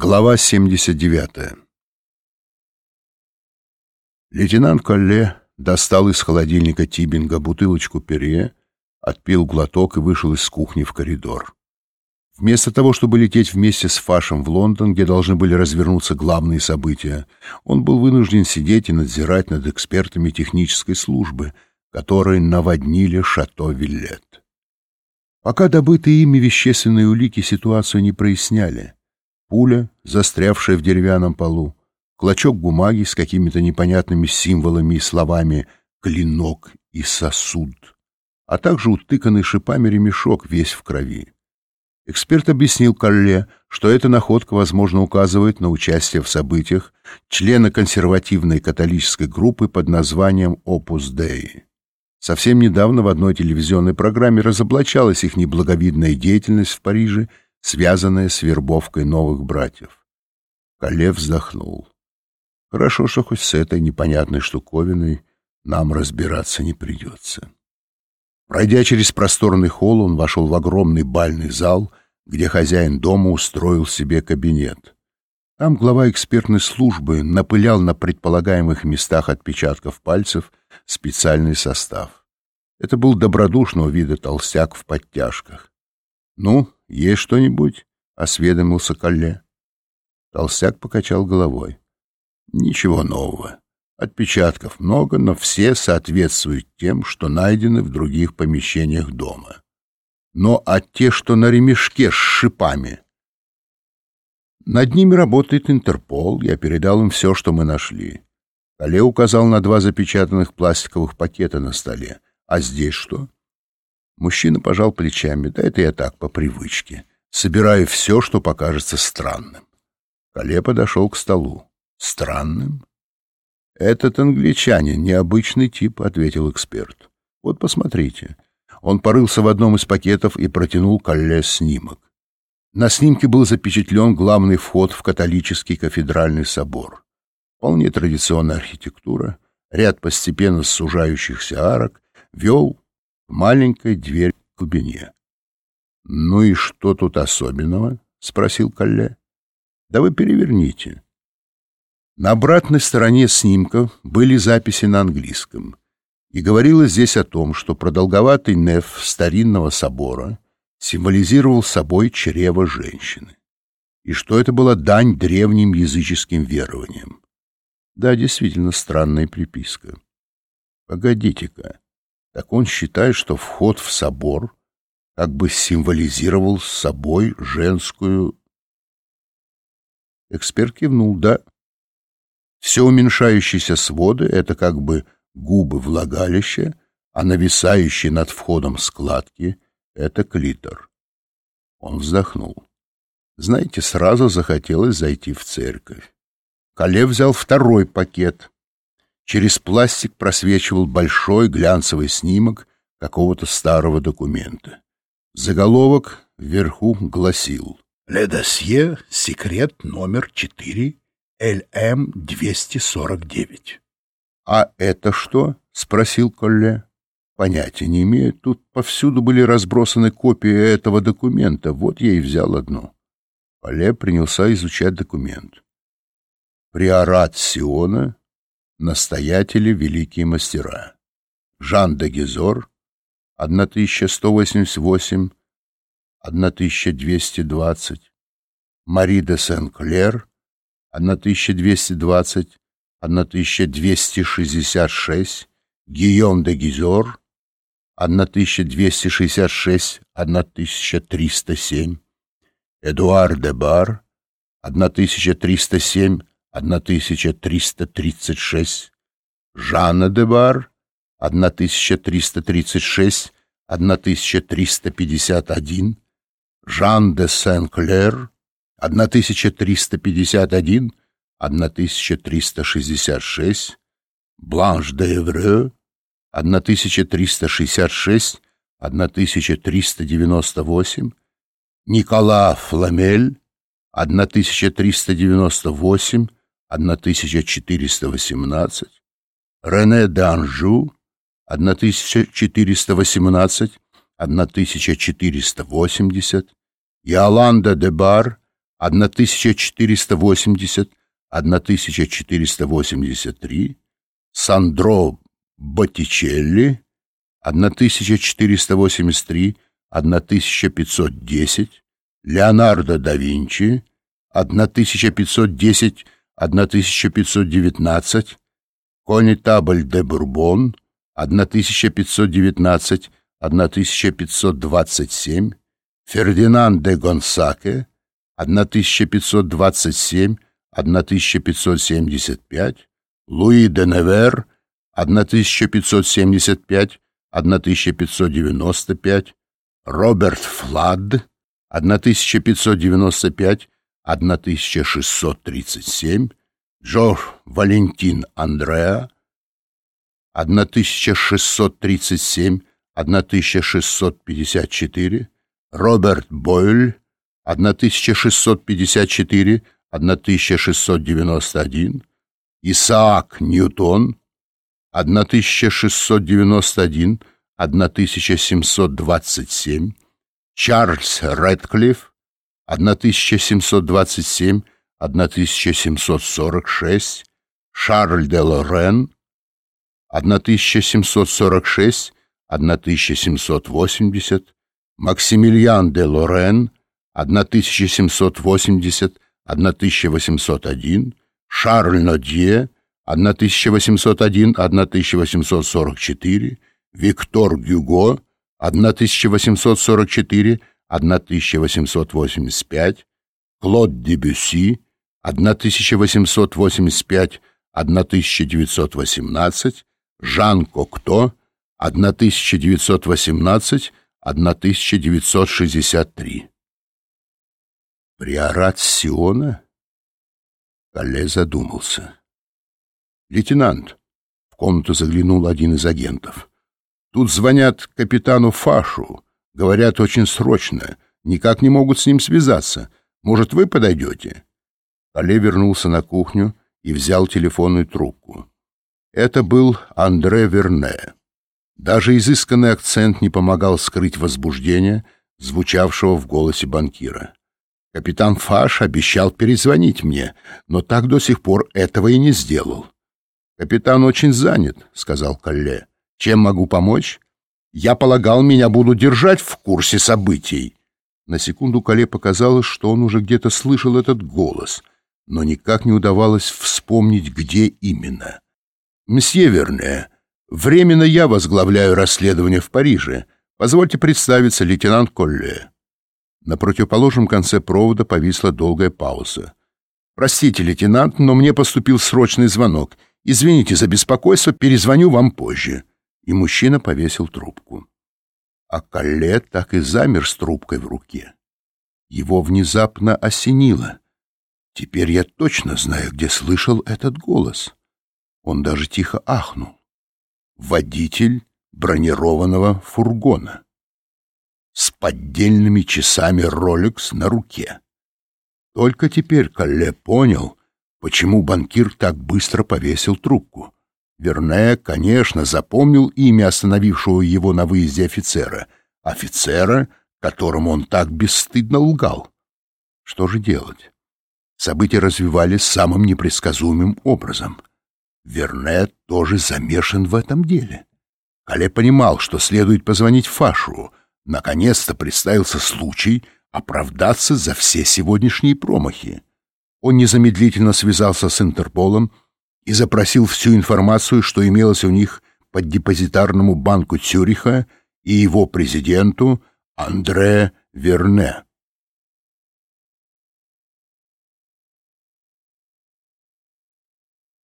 Глава 79 Лейтенант Колле достал из холодильника Тибинга бутылочку перье, отпил глоток и вышел из кухни в коридор. Вместо того, чтобы лететь вместе с Фашем в Лондон, где должны были развернуться главные события, он был вынужден сидеть и надзирать над экспертами технической службы, которые наводнили шато Виллет. Пока добытые ими вещественные улики ситуацию не проясняли — пуля, застрявшая в деревянном полу, клочок бумаги с какими-то непонятными символами и словами «клинок» и «сосуд», а также утыканный шипами ремешок весь в крови. Эксперт объяснил Калле, что эта находка, возможно, указывает на участие в событиях члена консервативной католической группы под названием «Опус Dei». Совсем недавно в одной телевизионной программе разоблачалась их неблаговидная деятельность в Париже – связанная с вербовкой новых братьев. Калев вздохнул. Хорошо, что хоть с этой непонятной штуковиной нам разбираться не придется. Пройдя через просторный холл, он вошел в огромный бальный зал, где хозяин дома устроил себе кабинет. Там глава экспертной службы напылял на предполагаемых местах отпечатков пальцев специальный состав. Это был добродушного вида толстяк в подтяжках. «Ну, есть что-нибудь?» — осведомился Калле. Толстяк покачал головой. «Ничего нового. Отпечатков много, но все соответствуют тем, что найдены в других помещениях дома. Но а те, что на ремешке с шипами...» Над ними работает Интерпол, я передал им все, что мы нашли. Кале указал на два запечатанных пластиковых пакета на столе. А здесь что? Мужчина пожал плечами. Да это я так, по привычке. Собираю все, что покажется странным. Кале подошел к столу. Странным? Этот англичанин, необычный тип, ответил эксперт. Вот посмотрите. Он порылся в одном из пакетов и протянул Калле снимок. На снимке был запечатлен главный вход в католический кафедральный собор. Вполне традиционная архитектура, ряд постепенно сужающихся арок вел маленькая дверь в глубине. «Ну и что тут особенного?» — спросил Калле. «Да вы переверните». На обратной стороне снимка были записи на английском, и говорилось здесь о том, что продолговатый неф старинного собора символизировал собой чрево женщины, и что это была дань древним языческим верованиям. Да, действительно странная приписка. Погодите-ка, так он считает, что вход в собор как бы символизировал собой женскую... Эксперт кивнул, да. Все уменьшающиеся своды — это как бы губы влагалища, а нависающие над входом складки — это клитор. Он вздохнул. Знаете, сразу захотелось зайти в церковь. Кале взял второй пакет — Через пластик просвечивал большой глянцевый снимок какого-то старого документа. Заголовок вверху гласил «Ле досье, секрет номер 4, ЛМ-249». «А это что?» — спросил Колле. «Понятия не имею. Тут повсюду были разбросаны копии этого документа. Вот я и взял одну». Колле принялся изучать документ. Приорат Сиона Настоятели великие мастера. Жан де Гизор, 1188, 1220. Мари де Сен-Клер, 1220, 1266. Гийом де Гизор, 1266, 1307. Эдуард де Бар, 1307, 1336, Жанна де Бар, 1336, 1351, Жан де Сен-Клер, 1351, 1366, Бланш де Эвре, 1366, 1398, Никола Фламель, 1398, 1418, Рене d'Анжу 1418, 1480, Иоланда де Бар 1480, 1483, Сандро Боттичелли, 1483, 1510, Леонардо да Винчи, 1510, 1519, Конетабль де Бурбон, 1519, 1527, Фердинанд де Гонсаке, 1527, 1575, Луи де Невер, 1575, 1595, Роберт Флад, 1595, 1637, Джордж Валентин Андреа, 1637, 1654, Роберт Бойль, 1654, 1691, Исаак Ньютон, 1691, 1727, Чарльз Рэдклифф, 1727, 1746, Шарль де Лорен, 1746, 1780, Максимилиан де Лорен, 1780, 1801, Шарль Нодье, 1801-1844, Виктор Гюго, 1844-1885, Клод Дебюси, 1885-1918, Жан Кокто, 1918-1963. Приорат Сиона? Калле задумался. «Лейтенант», — в комнату заглянул один из агентов, — «тут звонят капитану Фашу, говорят очень срочно, никак не могут с ним связаться. Может, вы подойдете?» Калле вернулся на кухню и взял телефонную трубку. Это был Андре Верне. Даже изысканный акцент не помогал скрыть возбуждение, звучавшего в голосе банкира. Капитан Фаш обещал перезвонить мне, но так до сих пор этого и не сделал. «Капитан очень занят», — сказал Калле. «Чем могу помочь?» «Я полагал, меня будут держать в курсе событий». На секунду Калле показалось, что он уже где-то слышал этот голос, но никак не удавалось вспомнить, где именно. «Мсье Верне, временно я возглавляю расследование в Париже. Позвольте представиться, лейтенант Колле». На противоположном конце провода повисла долгая пауза. «Простите, лейтенант, но мне поступил срочный звонок. Извините за беспокойство, перезвоню вам позже». И мужчина повесил трубку. А Калле так и замер с трубкой в руке. Его внезапно осенило. Теперь я точно знаю, где слышал этот голос. Он даже тихо ахнул. Водитель бронированного фургона с поддельными часами Rolex на руке. Только теперь Калле понял, почему банкир так быстро повесил трубку. Верне, конечно, запомнил имя остановившего его на выезде офицера, офицера, которому он так бесстыдно лгал. Что же делать? События развивались самым непредсказуемым образом. Верне тоже замешан в этом деле. Кале понимал, что следует позвонить Фашу, Наконец-то представился случай оправдаться за все сегодняшние промахи. Он незамедлительно связался с Интерполом и запросил всю информацию, что имелось у них под депозитарному банку Цюриха и его президенту Андре Верне.